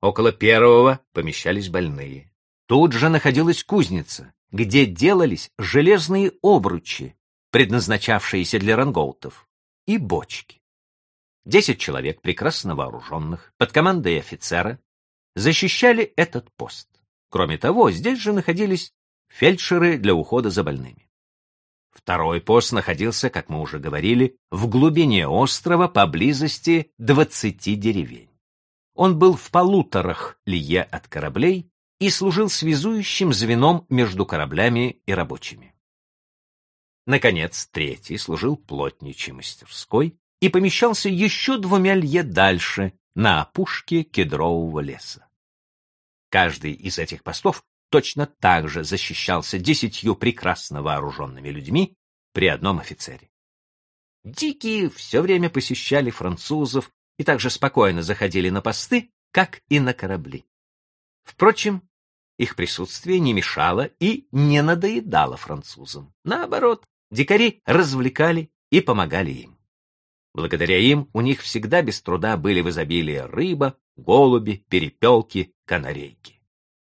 Около первого помещались больные. Тут же находилась кузница, где делались железные обручи, предназначавшиеся для рангоутов, и бочки. Десять человек, прекрасно вооруженных, под командой офицера, защищали этот пост. Кроме того, здесь же находились фельдшеры для ухода за больными. Второй пост находился, как мы уже говорили, в глубине острова поблизости двадцати деревень. Он был в полуторах лие от кораблей и служил связующим звеном между кораблями и рабочими. Наконец, третий служил плотничьей мастерской и помещался еще двумя лье дальше, на опушке кедрового леса. Каждый из этих постов точно так же защищался десятью прекрасно вооруженными людьми при одном офицере. Дикие все время посещали французов и также спокойно заходили на посты, как и на корабли. Впрочем, их присутствие не мешало и не надоедало французам. Наоборот, дикари развлекали и помогали им. Благодаря им у них всегда без труда были в изобилии рыба, голуби, перепелки, канарейки.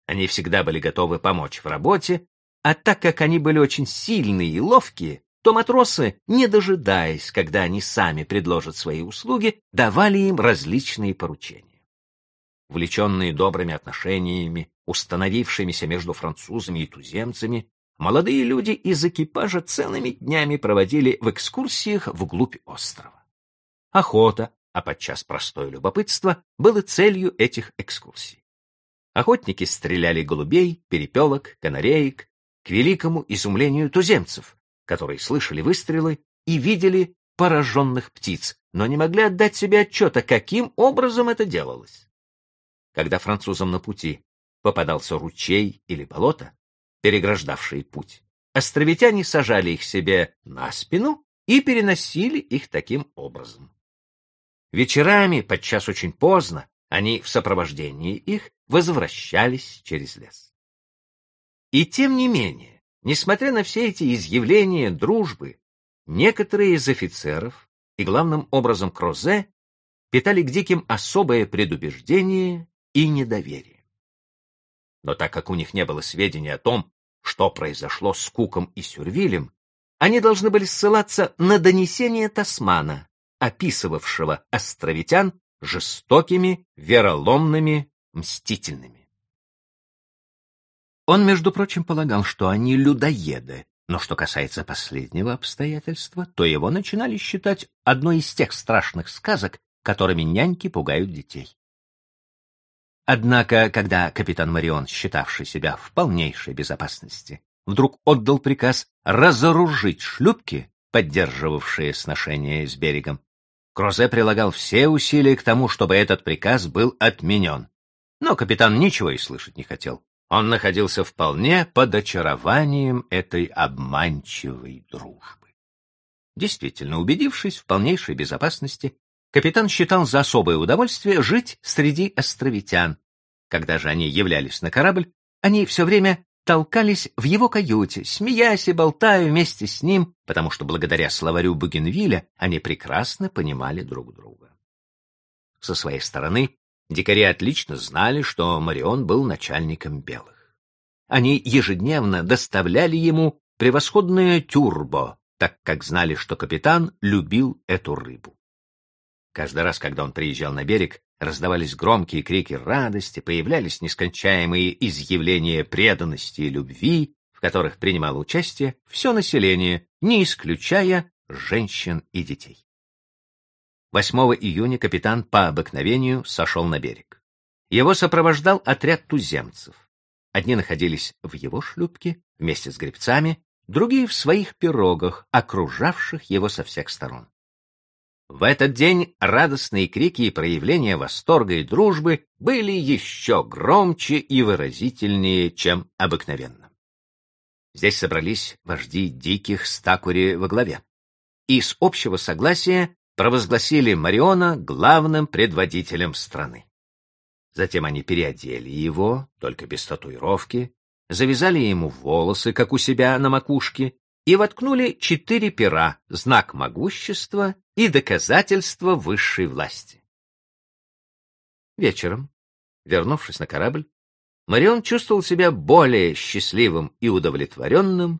Они всегда были готовы помочь в работе, а так как они были очень сильные и ловкие, то матросы, не дожидаясь, когда они сами предложат свои услуги, давали им различные поручения. Влеченные добрыми отношениями, установившимися между французами и туземцами, молодые люди из экипажа целыми днями проводили в экскурсиях вглубь острова. Охота, а подчас простое любопытство, было целью этих экскурсий. Охотники стреляли голубей, перепелок, канареек, к великому изумлению туземцев, которые слышали выстрелы и видели пораженных птиц, но не могли отдать себе отчета, каким образом это делалось. Когда французам на пути попадался ручей или болото, переграждавшие путь, островитяне сажали их себе на спину и переносили их таким образом. Вечерами, подчас очень поздно, они в сопровождении их возвращались через лес. И тем не менее, несмотря на все эти изъявления дружбы, некоторые из офицеров, и главным образом Крозе, питали к диким особое предубеждение и недоверие. Но так как у них не было сведений о том, что произошло с Куком и Сюрвилем, они должны были ссылаться на донесение Тасмана, описывавшего островитян жестокими, вероломными, мстительными. Он, между прочим, полагал, что они людоеды, но что касается последнего обстоятельства, то его начинали считать одной из тех страшных сказок, которыми няньки пугают детей. Однако, когда капитан Марион, считавший себя в полнейшей безопасности, вдруг отдал приказ разоружить шлюпки, поддерживавшие сношение с берегом, Крозе прилагал все усилия к тому, чтобы этот приказ был отменен. Но капитан ничего и слышать не хотел. Он находился вполне под очарованием этой обманчивой дружбы. Действительно, убедившись в полнейшей безопасности, капитан считал за особое удовольствие жить среди островитян. Когда же они являлись на корабль, они все время толкались в его каюте, смеясь и болтая вместе с ним, потому что благодаря словарю Бугенвилля они прекрасно понимали друг друга. Со своей стороны, дикари отлично знали, что Марион был начальником белых. Они ежедневно доставляли ему превосходное тюрбо, так как знали, что капитан любил эту рыбу. Каждый раз, когда он приезжал на берег, раздавались громкие крики радости, появлялись нескончаемые изъявления преданности и любви, в которых принимало участие все население, не исключая женщин и детей. 8 июня капитан по обыкновению сошел на берег. Его сопровождал отряд туземцев. Одни находились в его шлюпке вместе с гребцами, другие в своих пирогах, окружавших его со всех сторон. В этот день радостные крики и проявления восторга и дружбы были еще громче и выразительнее, чем обыкновенно. Здесь собрались вожди диких с Такури во главе, и с общего согласия провозгласили Мариона главным предводителем страны. Затем они переодели его, только без татуировки, завязали ему волосы, как у себя на макушке, и воткнули четыре пера, знак могущества и доказательство высшей власти. Вечером, Вернувшись на корабль, Марион чувствовал себя более счастливым и удовлетворенным,